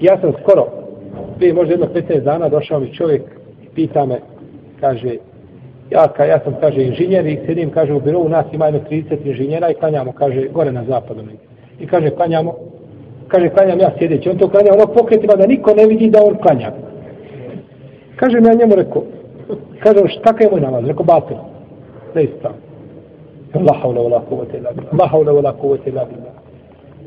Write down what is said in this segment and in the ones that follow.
Ja sam skoro, prije možda jedno 15 dana, došao mi čovjek i pita me, kaže, ja, ka, ja sam, kaže, inženjer i sedim, kaže, u birovu nas ima jedno 30 inženjera i klanjamo, kaže, gore na zapadu. I kaže, klanjamo, kaže, klanjam ja sjedeći. On to klanja ono pokretima da niko ne vidi da on klanja. Kaže ja njemu rekao, kaže, šta je moj namaz? Rekao, batel. Ne ispravno. La haula wala kuvvete illa billah. La haula wala kuvvete illa billah.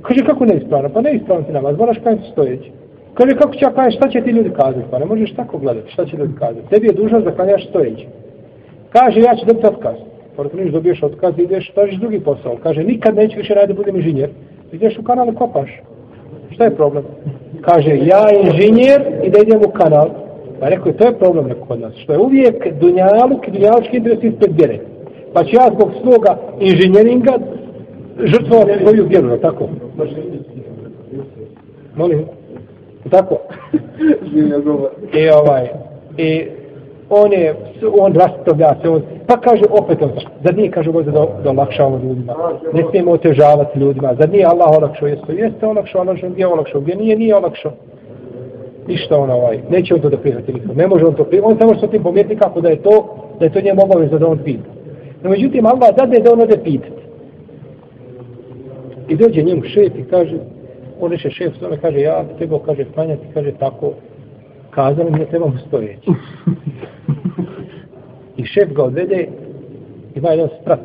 Kaže kako neispravno? Pa neispravno ti namaz, moraš klanjati stojeći. Kaže kako će ja klanjati, šta će ti ljudi kazati? Pa ne možeš tako gledati, šta će ljudi kazati? Tebi je dužnost da klanjaš stojeći. Kaže ja ću dobiti otkaz. Pa niš dobiješ otkaz, ideš, tražiš drugi posao. Kaže nikad neću više raditi budem inženjer. Ideš u kanal i kopaš. Šta je problem? Kaže ja inženjer i da idem u kanal. Pa rekao to je problem neko kod nas. Što je uvijek dunjaluk i dunjalučki interes ispred vjere. Pa ću ja zbog svoga inženjeringa žrtvovati svoju vjeru, tako? Molim? Tako? I ovaj, i on je, on rastavlja se, on, pa kaže opet on, zar nije, kaže, možda da, da olakšavamo ljudima, ne smijemo otežavati ljudima, zar nije Allah olakšao, jeste, jeste olakšao, Allah je olakšao, gdje nije, nije olakšao. Ništa on ovaj, neće on to da prihvati nikom, ne može on to prihvati, on samo što tim pomijeti kako da je to, da je to njemu obavezno da on pita. No međutim, Allah dade da on ode pitati. I dođe njemu šef i kaže, on reše šef, on kaže, ja trebao, kaže, klanjati, kaže, tako, kazali mi da trebamo stojeći. I šef ga odvede, ima jedan sprat,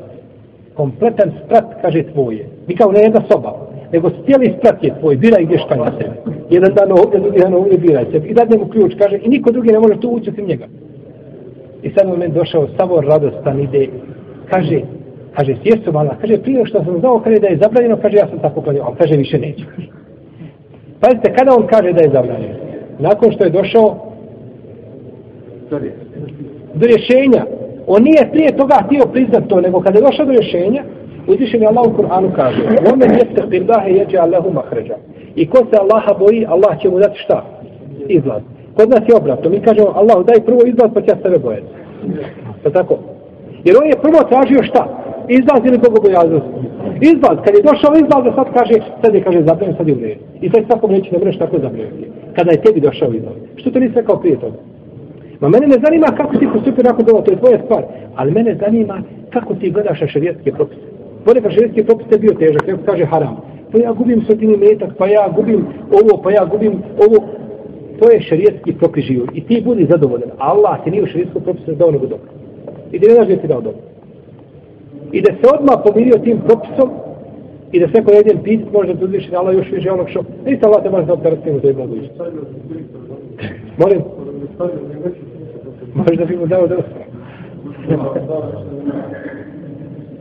kompletan sprat, kaže, tvoje. Mi kao ne jedna soba, nego cijeli sprat je tvoj, biraj gdje šta na sebe. Jedan dan ovdje, drugi dan ovdje, biraj se. I dadne mu ključ, kaže, i niko drugi ne može tu ući osim njega. I sad moment došao, samo radostan ide, kaže, kaže, sjesu mala, kaže, prije što sam znao, kaže da je zabranjeno, kaže, ja sam tako klanio, ali kaže, više neću. Pazite, kada on kaže da je zabranjeno? Nakon što je došao do rješenja. On nije prije toga htio priznat to, nego kada je došao do rješenja, uzvišen je Allah u Kur'anu kaže, Ome jeste qirdahe jeđe Allahu mahređa. I ko se Allaha boji, Allah će mu dati šta? Izlaz. Kod nas je obratno. Mi kažemo, Allah daj prvo izlaz, pa će ja sebe bojati. Je tako? Jer on je prvo tražio šta? Izlaz ili bogobojaznost? Izlaz. Kad je došao izlaz, da sad kaže, sad je kaže zabranjen, sad je u redu. I sad svakom reći ne možeš tako zabranjati. Kada je tebi došao izlaz. Što to nisi rekao prije toga? Ma mene ne zanima kako ti postupio nakon toga, to je tvoja stvar. Ali mene zanima kako ti gledaš na šarijetske propise. Ponekad šarijetske propise bio težak, neko kaže haram. Pa ja gubim sotini metak, pa ja gubim ovo, pa ja gubim ovo. To je šarijetski propis život. I ti budi zadovoljan. Allah ti nije u šarijetskom propisu dao nego dobro. I ti ne daš gdje ti dao dobro. I da se odmah pomirio tim propisom i da sve koji jedan pit može da uzviši Allah još više onog što niste Allah te može da operativno da toj mogu ići. Molim. Možda bi mu dao da